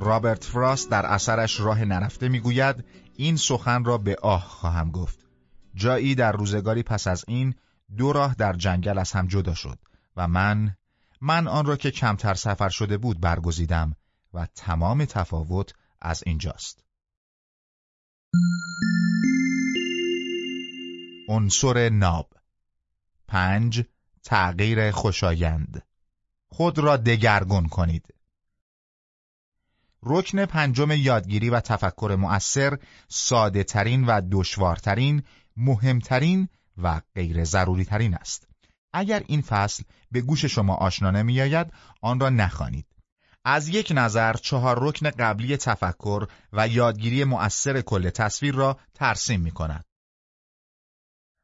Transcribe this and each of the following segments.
رابرت فراست در اثرش راه نرفته می‌گوید این سخن را به آه خواهم گفت. جایی در روزگاری پس از این دو راه در جنگل از هم جدا شد و من من آن را که کمتر سفر شده بود برگزیدم و تمام تفاوت از اینجاست. عنصر ناب. پنج تغییر خوشایند. خود را دگرگون کنید. رکن پنجم یادگیری و تفکر مؤثر ساده ترین و دشوارترین مهمترین و غیر ضروری ترین است اگر این فصل به گوش شما آشنا نمیآید آن را نخوانید از یک نظر چهار رکن قبلی تفکر و یادگیری مؤثر کل تصویر را ترسیم می کند.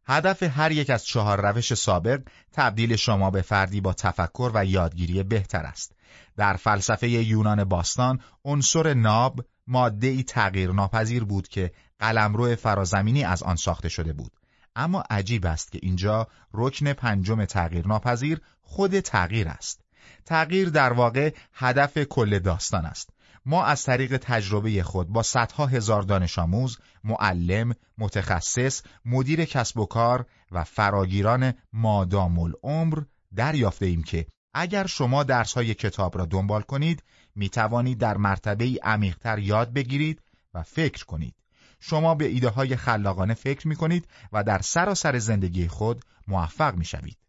هدف هر یک از چهار روش سابق تبدیل شما به فردی با تفکر و یادگیری بهتر است. در فلسفه یونان باستان عنصر ناب ماده ای تغییر ناپذیر بود که قلمرو فرازمینی از آن ساخته شده بود. اما عجیب است که اینجا رکن پنجم تغییر ناپذیر خود تغییر است. تغییر در واقع هدف کل داستان است. ما از طریق تجربه خود با صدها هزار دانش آموز، معلم، متخصص، مدیر کسب و کار و فراگیران مادام العمر دریافته ایم که اگر شما درس های کتاب را دنبال کنید می توانید در مرتبه عمیقتر یاد بگیرید و فکر کنید. شما به ایده های خلاقانه فکر می کنید و در سراسر زندگی خود موفق می شوید.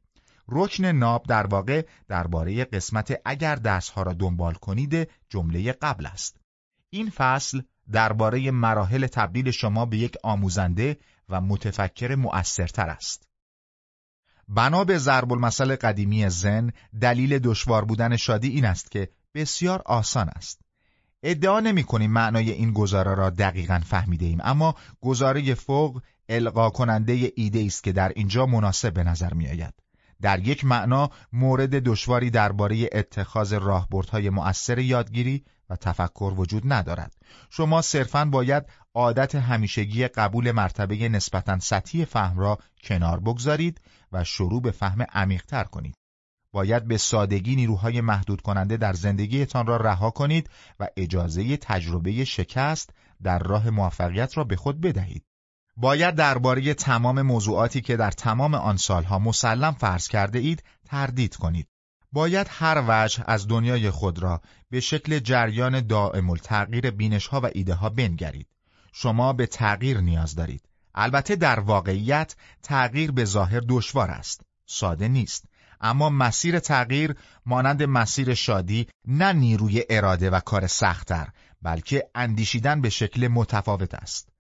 رکن ناب در واقع درباره قسمت اگر درسها را دنبال کنید جمله قبل است. این فصل درباره مراحل تبدیل شما به یک آموزنده و متفکر مؤثرتر است. بنا به ضرب المثل قدیمی زن دلیل دشوار بودن شادی این است که بسیار آسان است. ادعا نمی کنیم معنای این گزاره را دقیقا فهمیده ایم اما گزاره فوق القا کننده ایده است که در اینجا مناسب به نظر می آید. در یک معنا مورد دشواری درباره اتخاذ راهبردهای مؤثر یادگیری و تفکر وجود ندارد. شما صرفاً باید عادت همیشگی قبول مرتبه نسبتاً سطحی فهم را کنار بگذارید و شروع به فهم عمیقتر کنید. باید به سادگی نیروهای محدود کننده در زندگیتان را رها کنید و اجازه تجربه شکست در راه موفقیت را به خود بدهید. باید درباره تمام موضوعاتی که در تمام آن سالها مسلم فرض کرده اید تردید کنید. باید هر وجه از دنیای خود را به شکل جریان دائم التغییر بینش ها و ایده ها بنگرید. شما به تغییر نیاز دارید. البته در واقعیت تغییر به ظاهر دشوار است. ساده نیست. اما مسیر تغییر مانند مسیر شادی نه نیروی اراده و کار سختتر بلکه اندیشیدن به شکل متفاوت است.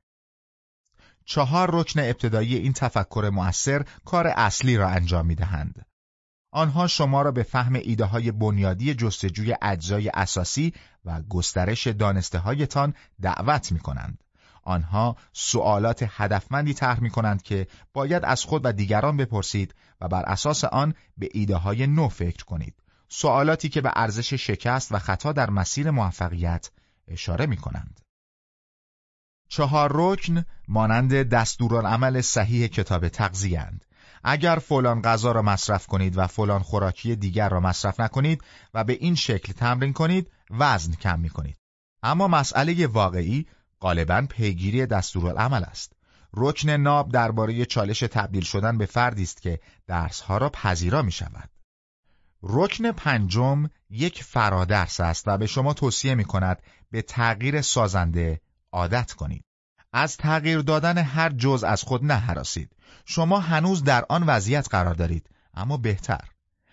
چهار رکن ابتدایی این تفکر مؤثر کار اصلی را انجام می دهند. آنها شما را به فهم ایده های بنیادی جستجوی اجزای اساسی و گسترش دانسته هایتان دعوت می کنند. آنها سوالات هدفمندی طرح می کنند که باید از خود و دیگران بپرسید و بر اساس آن به ایده های نو فکر کنید. سوالاتی که به ارزش شکست و خطا در مسیر موفقیت اشاره می کنند. چهار رکن مانند دستورالعمل صحیح کتاب تغذیه‌اند. اگر فلان غذا را مصرف کنید و فلان خوراکی دیگر را مصرف نکنید و به این شکل تمرین کنید وزن کم می کنید. اما مسئله واقعی غالبا پیگیری دستورالعمل است. رکن ناب درباره چالش تبدیل شدن به فردی است که درسها را پذیرا می شود. رکن پنجم یک فرادرس است و به شما توصیه می کند به تغییر سازنده عادت کنید. از تغییر دادن هر جز از خود نهراسید. شما هنوز در آن وضعیت قرار دارید اما بهتر.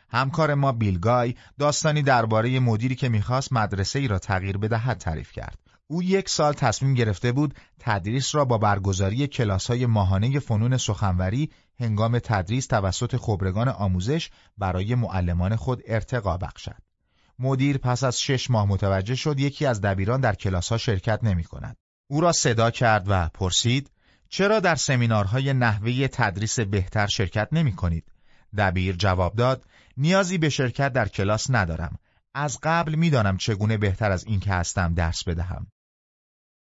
همکار ما بیلگای داستانی درباره مدیری که می‌خواست مدرسه ای را تغییر بدهد تعریف کرد. او یک سال تصمیم گرفته بود تدریس را با برگزاری کلاس های ماهانه فنون سخنوری هنگام تدریس توسط خبرگان آموزش برای معلمان خود ارتقا بخشد. مدیر پس از شش ماه متوجه شد یکی از دبیران در کلاس ها شرکت نمی کند. او را صدا کرد و پرسید چرا در سمینارهای نحوه تدریس بهتر شرکت نمی کنید؟ دبیر جواب داد نیازی به شرکت در کلاس ندارم. از قبل می‌دانم چگونه بهتر از این که هستم درس بدهم.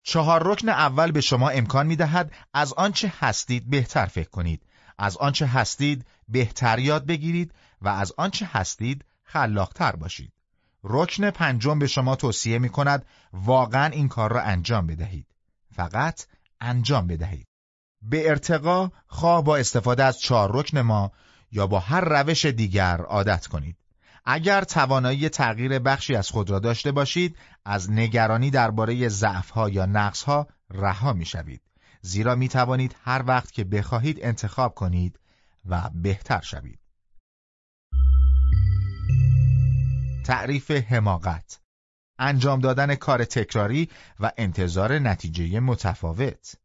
چهار رکن اول به شما امکان می دهد از آنچه هستید بهتر فکر کنید. از آنچه هستید بهتر یاد بگیرید و از آنچه هستید خلاقتر باشید. رکن پنجم به شما توصیه می کند واقعا این کار را انجام بدهید. فقط انجام بدهید. به ارتقا خواه با استفاده از چهار رکن ما یا با هر روش دیگر عادت کنید. اگر توانایی تغییر بخشی از خود را داشته باشید، از نگرانی درباره ضعف‌ها یا نقص‌ها رها می‌شوید. زیرا می توانید هر وقت که بخواهید انتخاب کنید و بهتر شوید. تعریف حماقت انجام دادن کار تکراری و انتظار نتیجه متفاوت.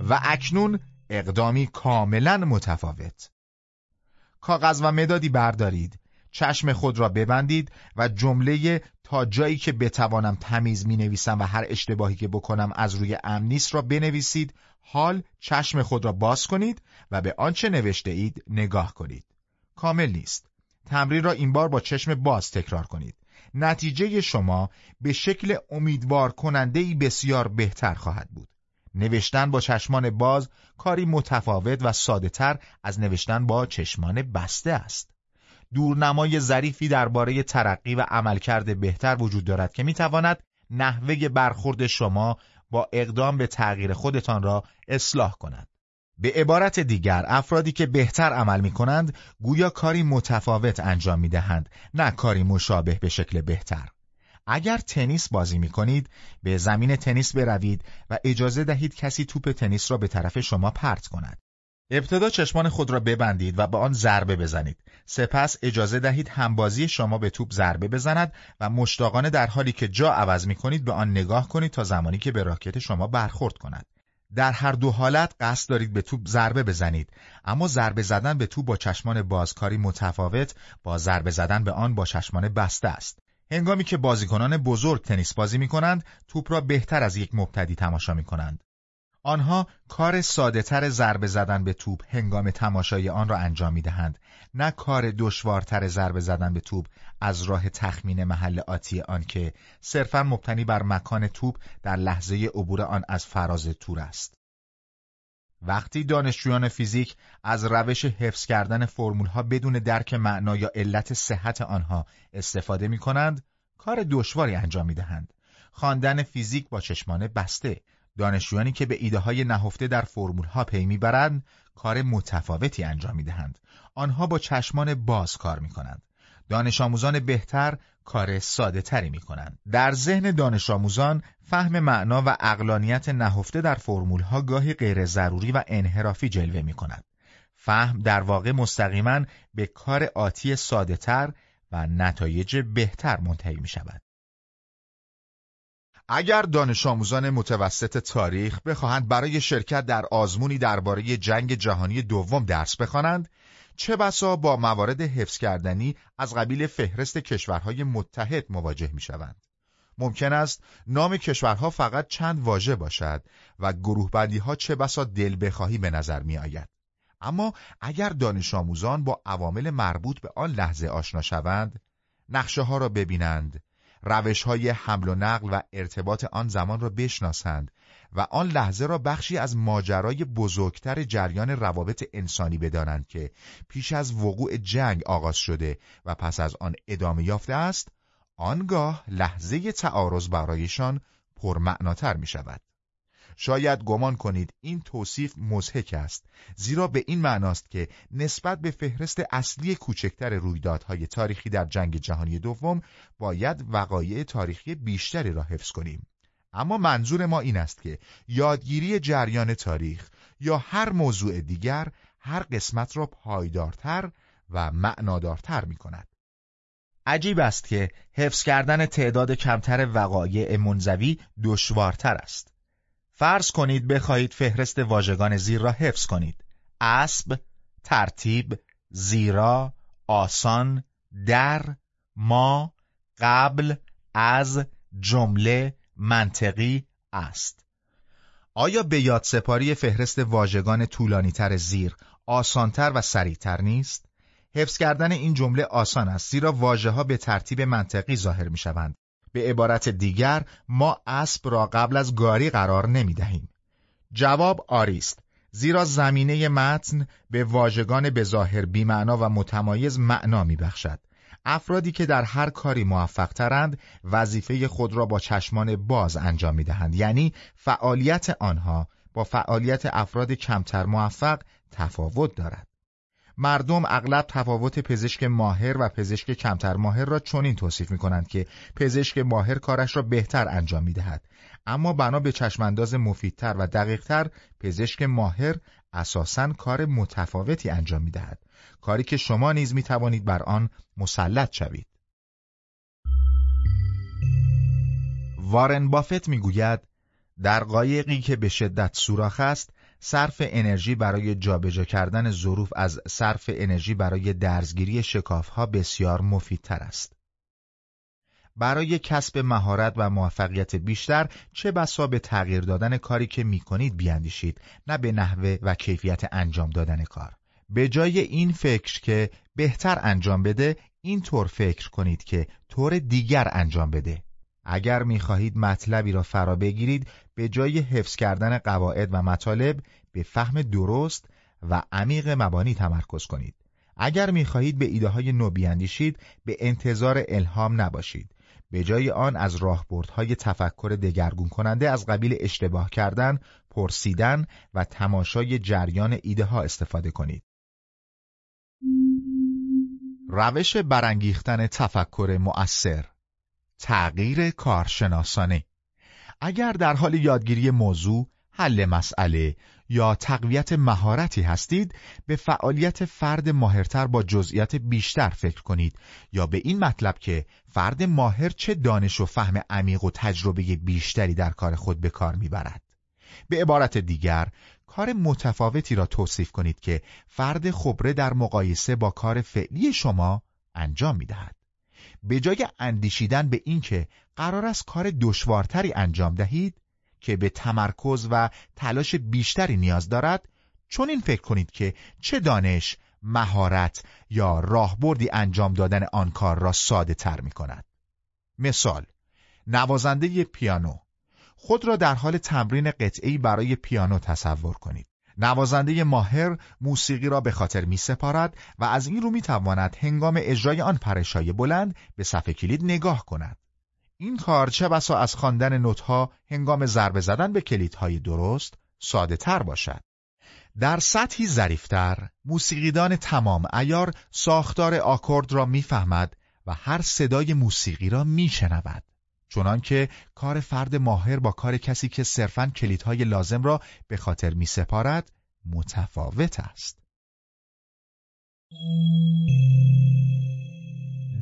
و اکنون اقدامی کاملا متفاوت. کاغذ و مدادی بردارید چشم خود را ببندید و جمله تا جایی که بتوانم تمیز می نویسم و هر اشتباهی که بکنم از روی امن را بنویسید حال چشم خود را باز کنید و به آنچه نوشته اید نگاه کنید. کامل نیست. تمرین را این بار با چشم باز تکرار کنید. نتیجه شما به شکل امیدوار کننده ای بسیار بهتر خواهد بود. نوشتن با چشمان باز کاری متفاوت و ساده تر از نوشتن با چشمان بسته است. دورنمای ظریفی درباره ترقی و عملکرد بهتر وجود دارد که می‌تواند نحوه برخورد شما با اقدام به تغییر خودتان را اصلاح کند. به عبارت دیگر افرادی که بهتر عمل می کنند گویا کاری متفاوت انجام می دهند نه کاری مشابه به شکل بهتر. اگر تنیس بازی می کنید به زمین تنیس بروید و اجازه دهید کسی توپ تنیس را به طرف شما پرت کند. ابتدا چشمان خود را ببندید و به آن ضربه بزنید. سپس اجازه دهید همبازی شما به توپ ضربه بزند و مشتاقانه در حالی که جا عوض می کنید به آن نگاه کنید تا زمانی که به راکت شما برخورد کند. در هر دو حالت قصد دارید به توپ ضربه بزنید. اما ضربه زدن به توپ با چشمان بازکاری متفاوت با ضربه زدن به آن با چشمان بسته است. هنگامی که بازیکنان بزرگ تنیس بازی می کنند توپ را بهتر از یک مبتدی تماشا می کنند آنها کار ساده تر ضربه زدن به توپ هنگام تماشای آن را انجام می دهند نه کار دشوارتر ضربه زدن به توپ از راه تخمین محل آتی آن که صرفا مبتنی بر مکان توپ در لحظه عبور آن از فراز تور است. وقتی دانشجویان فیزیک از روش حفظ کردن ها بدون درک معنا یا علت صحت آنها استفاده می کنند، کار دشواری انجام می دهند. خواندن فیزیک با چشمان بسته دانشجویانی که به ایده های نهفته در فرمول ها پی می‌برند کار متفاوتی انجام می‌دهند آنها با چشمان باز کار می کنند دانش آموزان بهتر کار ساده تری می کنند. در ذهن دانش آموزان فهم معنا و اقلانیت نهفته در فرمول ها گاهی غیر ضروری و انحرافی جلوه می کند. فهم در واقع مستقیما به کار آتی ساده تر و نتایج بهتر منتهی می شود. اگر دانش آموزان متوسط تاریخ بخواهند برای شرکت در آزمونی درباره جنگ جهانی دوم درس بخوانند، چه بسا با موارد حفظ کردنی از قبیل فهرست کشورهای متحد مواجه می شوند. ممکن است نام کشورها فقط چند واژه باشد و گروه بندی ها چه بسا دل بخواهی به نظر می آید. اما اگر دانش آموزان با عوامل مربوط به آن لحظه آشنا شوند، نقشه ها را ببینند، روش های حمل و نقل و ارتباط آن زمان را بشناسند و آن لحظه را بخشی از ماجرای بزرگتر جریان روابط انسانی بدانند که پیش از وقوع جنگ آغاز شده و پس از آن ادامه یافته است آنگاه لحظه تعارض برایشان پرمعناتر می شود. شاید گمان کنید این توصیف مزهک است زیرا به این معناست که نسبت به فهرست اصلی کوچکتر رویدادهای تاریخی در جنگ جهانی دوم باید وقایع تاریخی بیشتری را حفظ کنیم اما منظور ما این است که یادگیری جریان تاریخ یا هر موضوع دیگر هر قسمت را پایدارتر و معنادارتر می کند. عجیب است که حفظ کردن تعداد کمتر وقایع منزوی دشوارتر است. فرض کنید بخواهید فهرست واژگان زیر را حفظ کنید. اسب، ترتیب، زیرا، آسان، در، ما، قبل، از، جمله، منطقی، است. آیا به یاد سپاری فهرست واژگان طولانیتر زیر آسانتر و سریعتر نیست؟ حفظ کردن این جمله آسان است زیرا واژه ها به ترتیب منطقی ظاهر می شوند به عبارت دیگر ما اسب را قبل از گاری قرار نمی دهیم. جواب آری است زیرا زمینه متن به واژگان به ظاهر بیمعنا و متمایز معنا میبخشد. افرادی که در هر کاری موفق ترند وظیفه خود را با چشمان باز انجام می دهند یعنی فعالیت آنها با فعالیت افراد کمتر موفق تفاوت دارد. مردم اغلب تفاوت پزشک ماهر و پزشک کمتر ماهر را چنین توصیف می کنند که پزشک ماهر کارش را بهتر انجام می دهد اما بنا به چشمانداز مفیدتر و دقیقتر پزشک ماهر اساساً کار متفاوتی انجام می دهد کاری که شما نیز می توانید بر آن مسلط شوید. وارن بافت می‌گوید در قایقی که به شدت سوراخ است صرف انرژی برای جابجا کردن ظروف از صرف انرژی برای درزگیری شکافها بسیار مفیدتر است. برای کسب مهارت و موفقیت بیشتر چه بسا به تغییر دادن کاری که می کنید بیاندیشید نه به نحوه و کیفیت انجام دادن کار. به جای این فکر که بهتر انجام بده این طور فکر کنید که طور دیگر انجام بده اگر می‌خواهید مطلبی را فرا بگیرید به جای حفظ کردن قواعد و مطالب به فهم درست و عمیق مبانی تمرکز کنید. اگر می‌خواهید به ایده های نو بیاندیشید به انتظار الهام نباشید. به جای آن از راهبردهای تفکر دگرگون کننده از قبیل اشتباه کردن، پرسیدن و تماشای جریان ایده ها استفاده کنید. روش برانگیختن تفکر مؤثر تغییر کارشناسانه اگر در حال یادگیری موضوع، حل مسئله یا تقویت مهارتی هستید به فعالیت فرد ماهرتر با جزئیات بیشتر فکر کنید یا به این مطلب که فرد ماهر چه دانش و فهم عمیق و تجربه بیشتری در کار خود به کار می‌برد. به عبارت دیگر کار متفاوتی را توصیف کنید که فرد خبره در مقایسه با کار فعلی شما انجام می‌دهد. به جای اندیشیدن به اینکه قرار است کار دشوارتری انجام دهید که به تمرکز و تلاش بیشتری نیاز دارد چون این فکر کنید که چه دانش، مهارت یا راهبردی انجام دادن آن کار را ساده تر می کند. مثال نوازنده پیانو خود را در حال تمرین قطعی برای پیانو تصور کنید. نوازنده ماهر موسیقی را به خاطر می سپارد و از این رو می تواند هنگام اجرای آن پرشای بلند به صفحه کلید نگاه کند. این کار چه بسا از خواندن نوتها هنگام ضربه زدن به کلیدهای درست ساده تر باشد. در سطحی ظریفتر موسیقیدان تمام ایار ساختار آکورد را می‌فهمد و هر صدای موسیقی را میشنود. چنانکه کار فرد ماهر با کار کسی که صرفاً کلیدهای لازم را به خاطر می سپارد متفاوت است.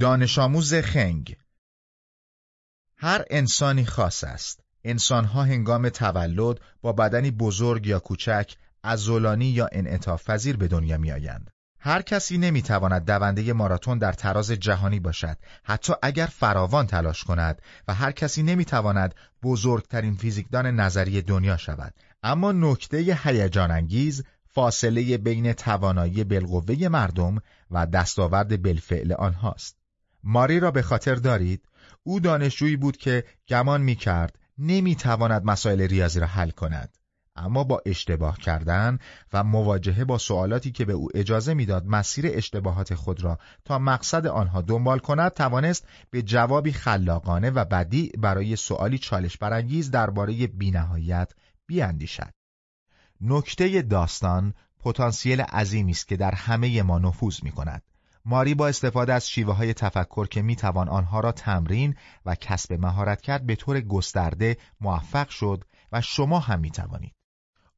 دانش آموز خنگ هر انسانی خاص است. انسانها هنگام تولد با بدنی بزرگ یا کوچک، ازولانی یا انعطاف پذیر به دنیا می آیند. هر کسی نمی‌تواند دونده ماراتون در تراز جهانی باشد. حتی اگر فراوان تلاش کند و هر کسی نمی‌تواند بزرگترین فیزیکدان نظری دنیا شود. اما نکته هیجان انگیز فاصله بین توانایی بالقوه مردم و دستاورد بالفعل آنهاست. ماری را به خاطر دارید. او دانشجویی بود که گمان می‌کرد نمی‌تواند مسائل ریاضی را حل کند. اما با اشتباه کردن و مواجهه با سوالاتی که به او اجازه می‌داد مسیر اشتباهات خود را تا مقصد آنها دنبال کند توانست به جوابی خلاقانه و بدی برای سوالی چالش برانگیز درباره بینهایت بیاندیشد. نکته داستان پتانسیل عظیمی است که در همه ما نفوذ می کند. ماری با استفاده از شیوه های تفکر که می توان آنها را تمرین و کسب مهارت کرد به طور گسترده موفق شد و شما هم می توانید.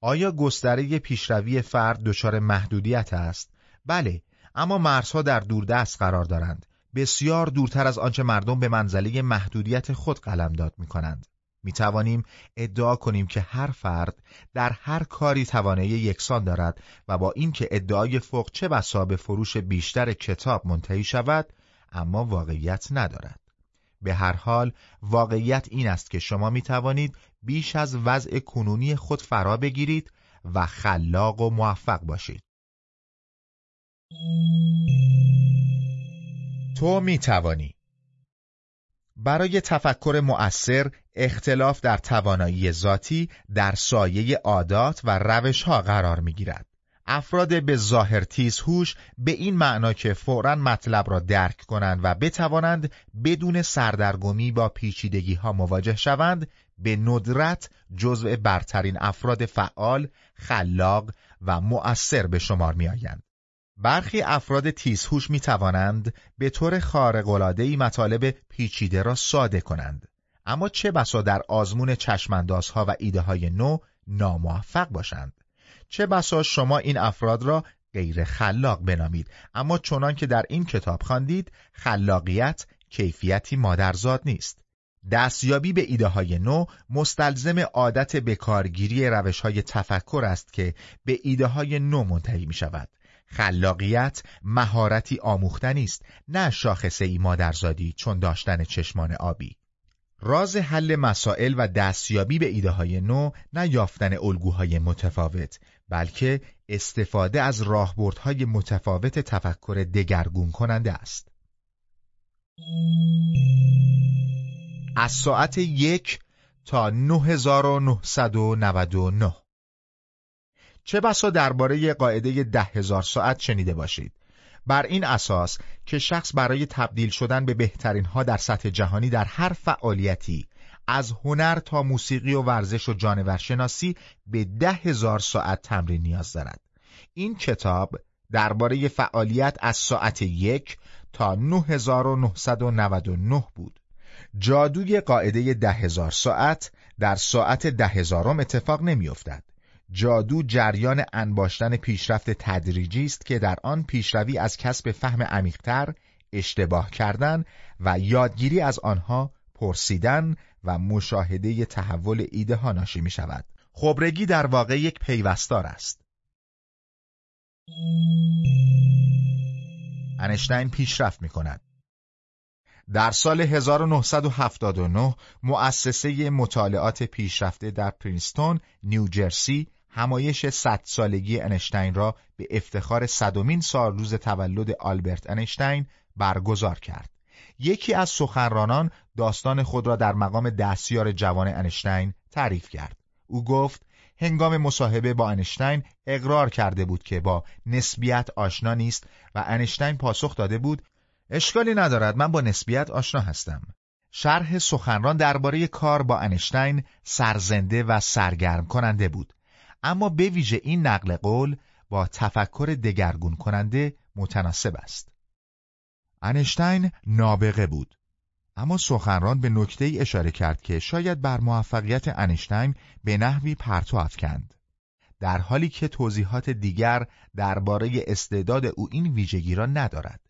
آیا گستره پیشروی فرد دچار محدودیت است؟ بله، اما مرزها در دوردست قرار دارند. بسیار دورتر از آنچه مردم به منزله محدودیت خود قلمداد می کنند. می توانیم ادعا کنیم که هر فرد در هر کاری توانایی یکسان دارد و با اینکه ادعای فوق چه بسا به فروش بیشتر کتاب منتهی شود اما واقعیت ندارد. به هر حال واقعیت این است که شما می توانید بیش از وضع کنونی خود فرا بگیرید و خلاق و موفق باشید. تو می توانی برای تفکر مؤثر اختلاف در توانایی ذاتی در سایه عادات و روش ها قرار می گیرد. افراد به ظاهر تیز هوش به این معنا که فوراً مطلب را درک کنند و بتوانند بدون سردرگمی با پیچیدگی ها مواجه شوند به ندرت جزو برترین افراد فعال، خلاق و مؤثر به شمار می آیند. برخی افراد تیزهوش می توانند به طور خارق‌العاده‌ای مطالب پیچیده را ساده کنند اما چه بسا در آزمون چشماندازها و ایده های نو ناموفق باشند چه بسا شما این افراد را غیر خلاق بنامید؟ اما چنان که در این کتاب خواندید خلاقیت کیفیتی مادرزاد نیست. دستیابی به ایده های نو مستلزم عادت بکارگیری روش های تفکر است که به ایده های نو منتهی می شود خلاقیت مهارتی آموختنی است نه شاخصه ای مادرزادی چون داشتن چشمان آبی. راز حل مسائل و دستیابی به ایده های نو نه یافتن الگوهای متفاوت. بلکه استفاده از راهبردهای متفاوت تفکر دگرگون کننده است. از ساعت یک تا 9999 چه بسا درباره قاعده ده هزار ساعت شنیده باشید. بر این اساس که شخص برای تبدیل شدن به بهترین ها در سطح جهانی در هر فعالیتی از هنر تا موسیقی و ورزش و جانورشناسی به ده هزار ساعت تمرین نیاز دارد. این کتاب درباره فعالیت از ساعت یک تا 9999 بود. جادوی قاعده ده هزار ساعت در ساعت ده هزارم اتفاق نمیافتد. جادو جریان انباشتن پیشرفت تدریجی است که در آن پیشروی از کسب فهم عمیقتر اشتباه کردن و یادگیری از آنها پرسیدن و مشاهده تحول ایده ها ناشی می شود. خبرگی در واقع یک پیوستار است. انشتین پیشرفت می کند. در سال 1979 مؤسسه مطالعات پیشرفته در پرینستون، نیوجرسی همایش صد سالگی انشتین را به افتخار صدومین سال روز تولد آلبرت انشتین برگزار کرد. یکی از سخنرانان داستان خود را در مقام دستیار جوان انشتین تعریف کرد. او گفت هنگام مصاحبه با انشتین اقرار کرده بود که با نسبیت آشنا نیست و انشتین پاسخ داده بود اشکالی ندارد من با نسبیت آشنا هستم. شرح سخنران درباره کار با انشتین سرزنده و سرگرم کننده بود. اما به ویژه این نقل قول با تفکر دگرگون کننده متناسب است. انشتین نابغه بود. اما سخنران به نکته ای اشاره کرد که شاید بر موفقیت انشتین به نحوی پرتو افکند. در حالی که توضیحات دیگر درباره استعداد او این ویژگی را ندارد.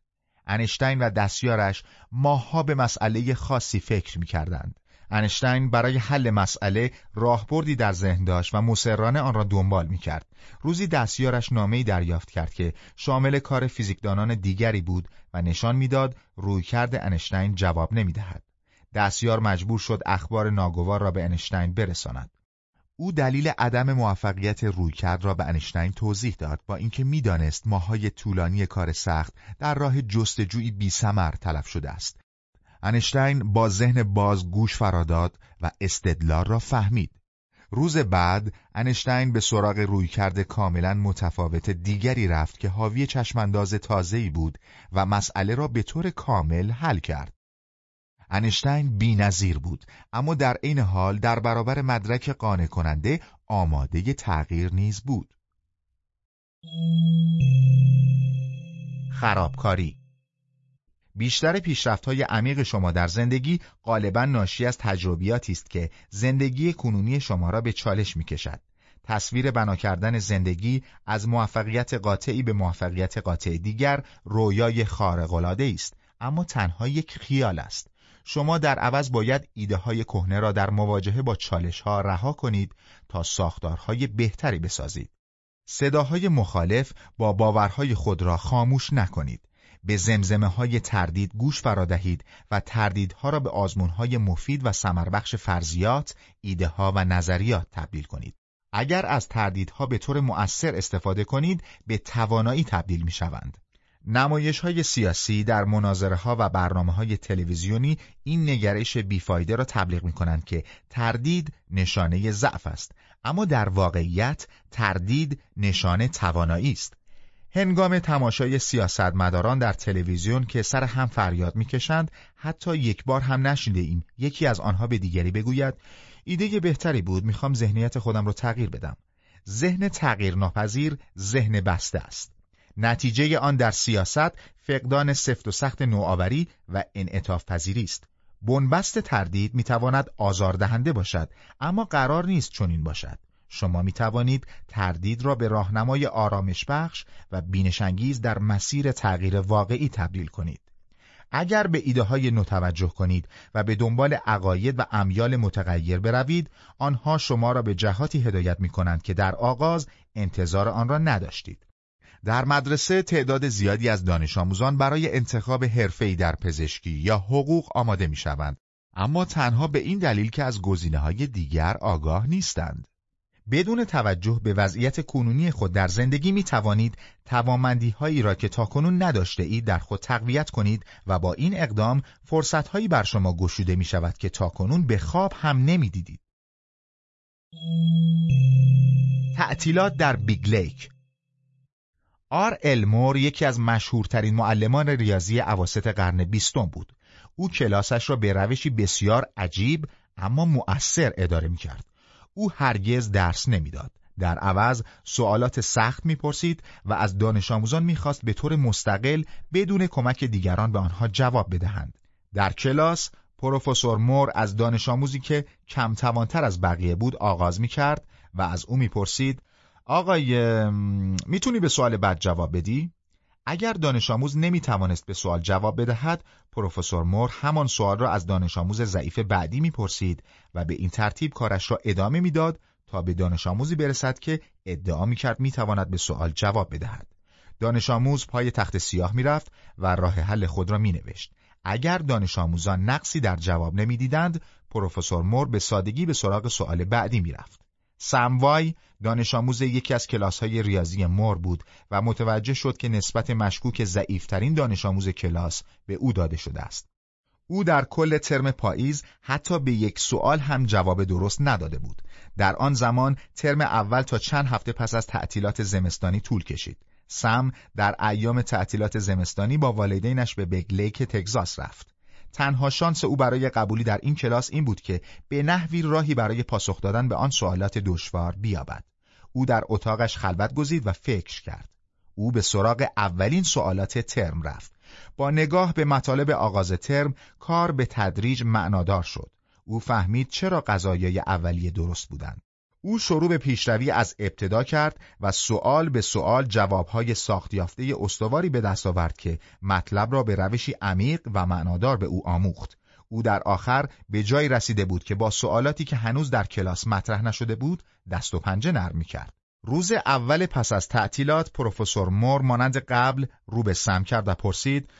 انشتین و دستیارش ماها به مسئله خاصی فکر می کردند. انشتین برای حل مسئله راهبردی در ذهن داشت و مصرانه آن را دنبال می کرد. روزی دستیارش نامه‌ای دریافت کرد که شامل کار فیزیکدانان دیگری بود و نشان می‌داد رویکرد انشتین جواب نمی‌دهد. دستیار مجبور شد اخبار ناگوار را به انشتین برساند. او دلیل عدم موفقیت رویکرد را به انشتین توضیح داد با اینکه می‌دانست ماهای طولانی کار سخت در راه جستجویی بی سمر تلف شده است انشتین با ذهن باز گوش فراداد و استدلال را فهمید. روز بعد انشتین به سراغ رویکرد کاملا متفاوت دیگری رفت که حاوی چشمانداز تازه‌ای بود و مسئله را به طور کامل حل کرد. انشتین بی‌نظیر بود اما در عین حال در برابر مدرک قانع کننده آماده تغییر نیز بود. خرابکاری بیشتر پیشرفت‌های عمیق شما در زندگی غالبا ناشی از تجربیاتی است که زندگی کنونی شما را به چالش می‌کشد. تصویر بنا کردن زندگی از موفقیت قاطعی به موفقیت قاطع دیگر رویای خارق‌العاده است اما تنها یک خیال است. شما در عوض باید ایده های کهنه را در مواجهه با چالش ها رها کنید تا ساختارهای بهتری بسازید. صداهای مخالف با باورهای خود را خاموش نکنید. به زمزمه های تردید گوش فرادهید و تردیدها را به آزمون های مفید و سمربخش فرضیات، ایده ها و نظریات تبدیل کنید. اگر از تردیدها به طور مؤثر استفاده کنید به توانایی تبدیل می شوند. نمایش های سیاسی در مناظره ها و برنامه های تلویزیونی این نگرش بیفایده را تبلیغ می کنند که تردید نشانه ضعف است اما در واقعیت تردید نشانه توانایی است هنگام تماشای سیاستمداران در تلویزیون که سر هم فریاد می‌کشند حتی یک بار هم نشنیده ایم. یکی از آنها به دیگری بگوید ایده بهتری بود می‌خوام ذهنیت خودم رو تغییر بدم. ذهن تغییر ناپذیر ذهن بسته است. نتیجه آن در سیاست فقدان سفت و سخت نوآوری و انعطاف پذیری است. بنبست تردید می‌تواند آزاردهنده باشد اما قرار نیست چنین باشد. شما می توانید تردید را به راهنمای آرامش بخش و بینشانگیز در مسیر تغییر واقعی تبدیل کنید. اگر به ایده های نو توجه کنید و به دنبال عقاید و امیال متغیر بروید، آنها شما را به جهاتی هدایت می کنند که در آغاز انتظار آن را نداشتید. در مدرسه تعداد زیادی از دانش آموزان برای انتخاب حرفه‌ای در پزشکی یا حقوق آماده می شوند. اما تنها به این دلیل که از گزینه های دیگر آگاه نیستند. بدون توجه به وضعیت کنونی خود در زندگی می توانید توامندی هایی را که تاکنون نداشته اید در خود تقویت کنید و با این اقدام فرصت هایی بر شما گشوده می شود که تاکنون به خواب هم نمی دیدید. تعطیلات در بیگ لیک آر ال مور یکی از مشهورترین معلمان ریاضی اواسط قرن بیستم بود. او کلاسش را به روشی بسیار عجیب اما مؤثر اداره می کرد. او هرگز درس نمی‌داد. در عوض سوالات سخت می‌پرسید و از دانش آموزان می‌خواست به طور مستقل بدون کمک دیگران به آنها جواب بدهند. در کلاس پروفسور مور از دانش آموزی که کم توانتر از بقیه بود آغاز می‌کرد و از او می‌پرسید آقای می‌تونی به سوال بعد جواب بدی؟ اگر دانش آموز نمی توانست به سوال جواب بدهد، پروفسور مور همان سوال را از دانش آموز ضعیف بعدی می‌پرسید و به این ترتیب کارش را ادامه می‌داد تا به دانش آموزی برسد که ادعا می‌کرد می‌تواند به سوال جواب بدهد. دانش آموز پای تخت سیاه می‌رفت و راه حل خود را مینوشت. اگر دانش آموزان نقصی در جواب نمی‌دیدند، پروفسور مور به سادگی به سراغ سوال بعدی می‌رفت. سموای دانش آموز یکی از کلاس های ریاضی مور بود و متوجه شد که نسبت مشکوک ضعیفترین دانش آموز کلاس به او داده شده است. او در کل ترم پاییز حتی به یک سوال هم جواب درست نداده بود. در آن زمان ترم اول تا چند هفته پس از تعطیلات زمستانی طول کشید. سم در ایام تعطیلات زمستانی با والدینش به بگلیک تگزاس رفت. تنها شانس او برای قبولی در این کلاس این بود که به نحوی راهی برای پاسخ دادن به آن سوالات دشوار بیابد. او در اتاقش خلوت گزید و فکر کرد. او به سراغ اولین سوالات ترم رفت. با نگاه به مطالب آغاز ترم کار به تدریج معنادار شد. او فهمید چرا قضایای اولیه درست بودند. او شروع به پیشروی از ابتدا کرد و سوال به سوال جوابهای ساختیافته استواری به دست آورد که مطلب را به روشی عمیق و معنادار به او آموخت. او در آخر به جایی رسیده بود که با سوالاتی که هنوز در کلاس مطرح نشده بود دست و پنجه نرم کرد. روز اول پس از تعطیلات پروفسور مور مانند قبل رو به سم کرد و پرسید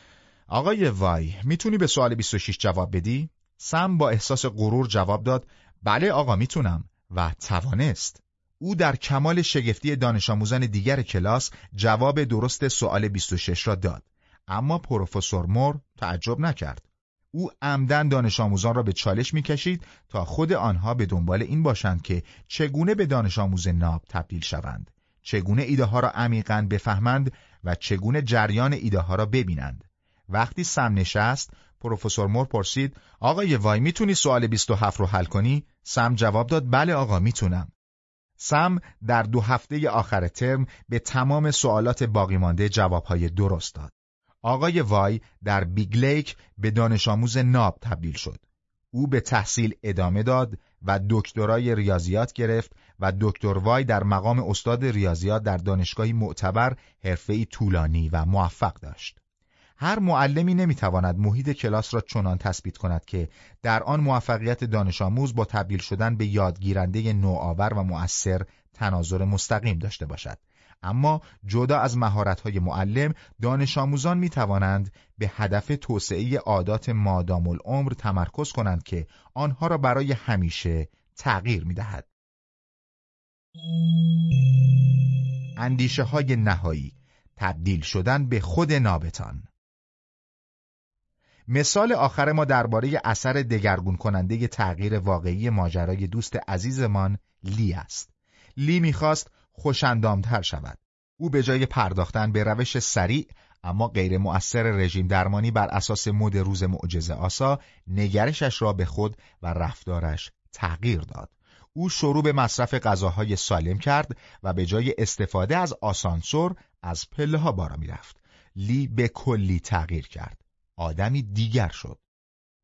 آقای وای می‌تونی به سوال 26 جواب بدی؟ سم با احساس غرور جواب داد بله آقا می‌تونم و توانست. او در کمال شگفتی دانش آموزان دیگر کلاس جواب درست سوال 26 را داد. اما پروفسور مور تعجب نکرد. او عمدن دانش آموزان را به چالش می‌کشید تا خود آنها به دنبال این باشند که چگونه به دانش آموز ناب تبدیل شوند. چگونه ایده ها را عمیقا بفهمند و چگونه جریان ایده ها را ببینند. وقتی سم نشست، پروفسور مور پرسید: "آقای وای می‌تونی سوال 27 رو حل کنی؟" سم جواب داد: "بله آقا می‌تونم." سم در دو هفته آخر ترم به تمام سوالات باقی مانده جوابهای درست داد. آقای وای در بیگ لیک به دانش آموز ناب تبدیل شد. او به تحصیل ادامه داد و دکترای ریاضیات گرفت و دکتر وای در مقام استاد ریاضیات در دانشگاهی معتبر حرفه‌ای طولانی و موفق داشت. هر معلمی نمی‌تواند محیط کلاس را چنان تثبیت کند که در آن موفقیت دانش آموز با تبدیل شدن به یادگیرنده نوآور و مؤثر تناظر مستقیم داشته باشد. اما جدا از مهارت‌های معلم دانش آموزان می توانند به هدف توسعه عادات مادام العمر تمرکز کنند که آنها را برای همیشه تغییر می دهد. اندیشه های نهایی تبدیل شدن به خود نابتان مثال آخر ما درباره اثر دگرگون کننده تغییر واقعی ماجرای دوست عزیزمان لی است. لی می‌خواست خوشندامتر شود. او به جای پرداختن به روش سریع اما غیر مؤثر رژیم درمانی بر اساس مد روز معجزه آسا نگرشش را به خود و رفتارش تغییر داد. او شروع به مصرف غذاهای سالم کرد و به جای استفاده از آسانسور از پله ها بارا می‌رفت. لی به کلی تغییر کرد. آدمی دیگر شد.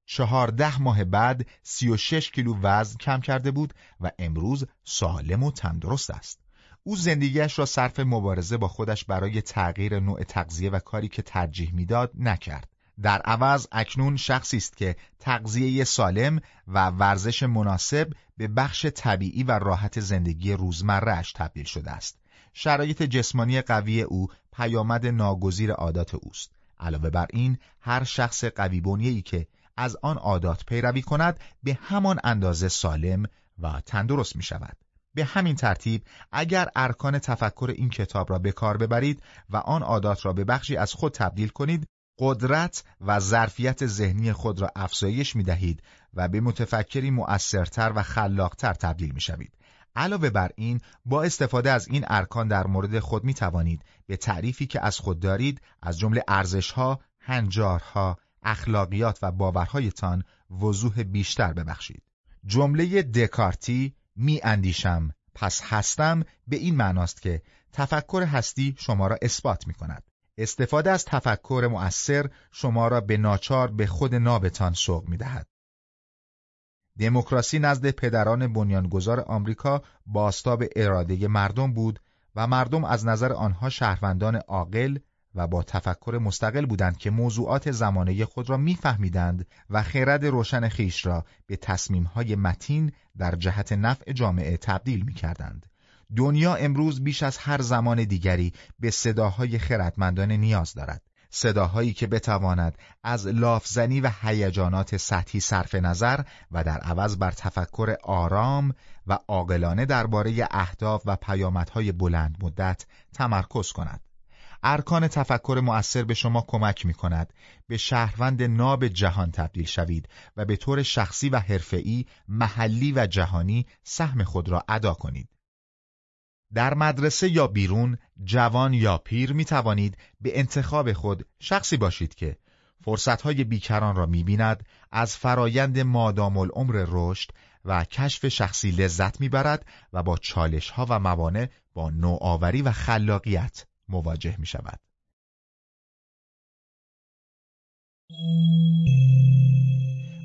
چهارده ماه بعد سی و شش کیلو وزن کم کرده بود و امروز سالم و تندرست است. او زندگیش را صرف مبارزه با خودش برای تغییر نوع تغذیه و کاری که ترجیح می‌داد نکرد. در عوض اکنون شخصی است که تغذیه سالم و ورزش مناسب به بخش طبیعی و راحت زندگی روزمرهش تبدیل شده است. شرایط جسمانی قوی او پیامد ناگزیر عادات اوست. علاوه بر این هر شخص قوی ای که از آن عادات پیروی کند به همان اندازه سالم و تندرست می شود. به همین ترتیب اگر ارکان تفکر این کتاب را به کار ببرید و آن عادات را به بخشی از خود تبدیل کنید قدرت و ظرفیت ذهنی خود را افزایش می دهید و به متفکری مؤثرتر و خلاقتر تبدیل می شوید. علاوه بر این با استفاده از این ارکان در مورد خود می توانید به تعریفی که از خود دارید از جمله ارزشها، هنجارها، اخلاقیات و باورهایتان وضوح بیشتر ببخشید. جمله دکارتی می اندیشم پس هستم به این معناست که تفکر هستی شما را اثبات می کند. استفاده از تفکر مؤثر شما را به ناچار به خود نابتان سوق می دهد. دموکراسی نزد پدران بنیانگذار آمریکا باستاب اراده مردم بود و مردم از نظر آنها شهروندان عاقل و با تفکر مستقل بودند که موضوعات زمانه خود را میفهمیدند و خیرد روشن خیش را به تصمیمهای متین در جهت نفع جامعه تبدیل می‌کردند. دنیا امروز بیش از هر زمان دیگری به صداهای خردمندانه نیاز دارد. صداهایی که بتواند از لافزنی و هیجانات سطحی صرف نظر و در عوض بر تفکر آرام و عاقلانه درباره اهداف و پیامدهای بلند مدت تمرکز کند. ارکان تفکر مؤثر به شما کمک می کند به شهروند ناب جهان تبدیل شوید و به طور شخصی و حرفه‌ای، محلی و جهانی سهم خود را ادا کنید. در مدرسه یا بیرون جوان یا پیر می توانید به انتخاب خود شخصی باشید که فرصتهای بیکران را می بیند از فرایند مادام العمر رشد و کشف شخصی لذت می‌برد و با چالش ها و موانع با نوآوری و خلاقیت مواجه می شود.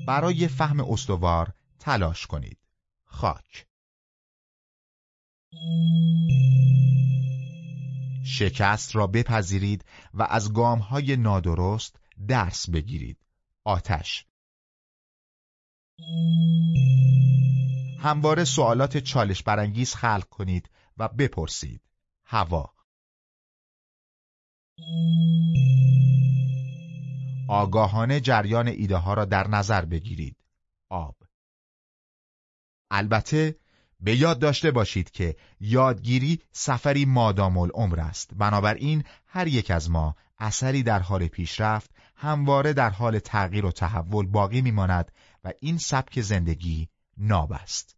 برای فهم استوار تلاش کنید. خاک شکست را بپذیرید و از گام های نادرست درس بگیرید. آتش همواره سوالات چالش برانگیز خلق کنید و بپرسید. هوا آگاهانه جریان ایده ها را در نظر بگیرید. آب البته به یاد داشته باشید که یادگیری سفری مادام العمر است. بنابراین هر یک از ما اثری در حال پیشرفت همواره در حال تغییر و تحول باقی میماند و این سبک زندگی ناب است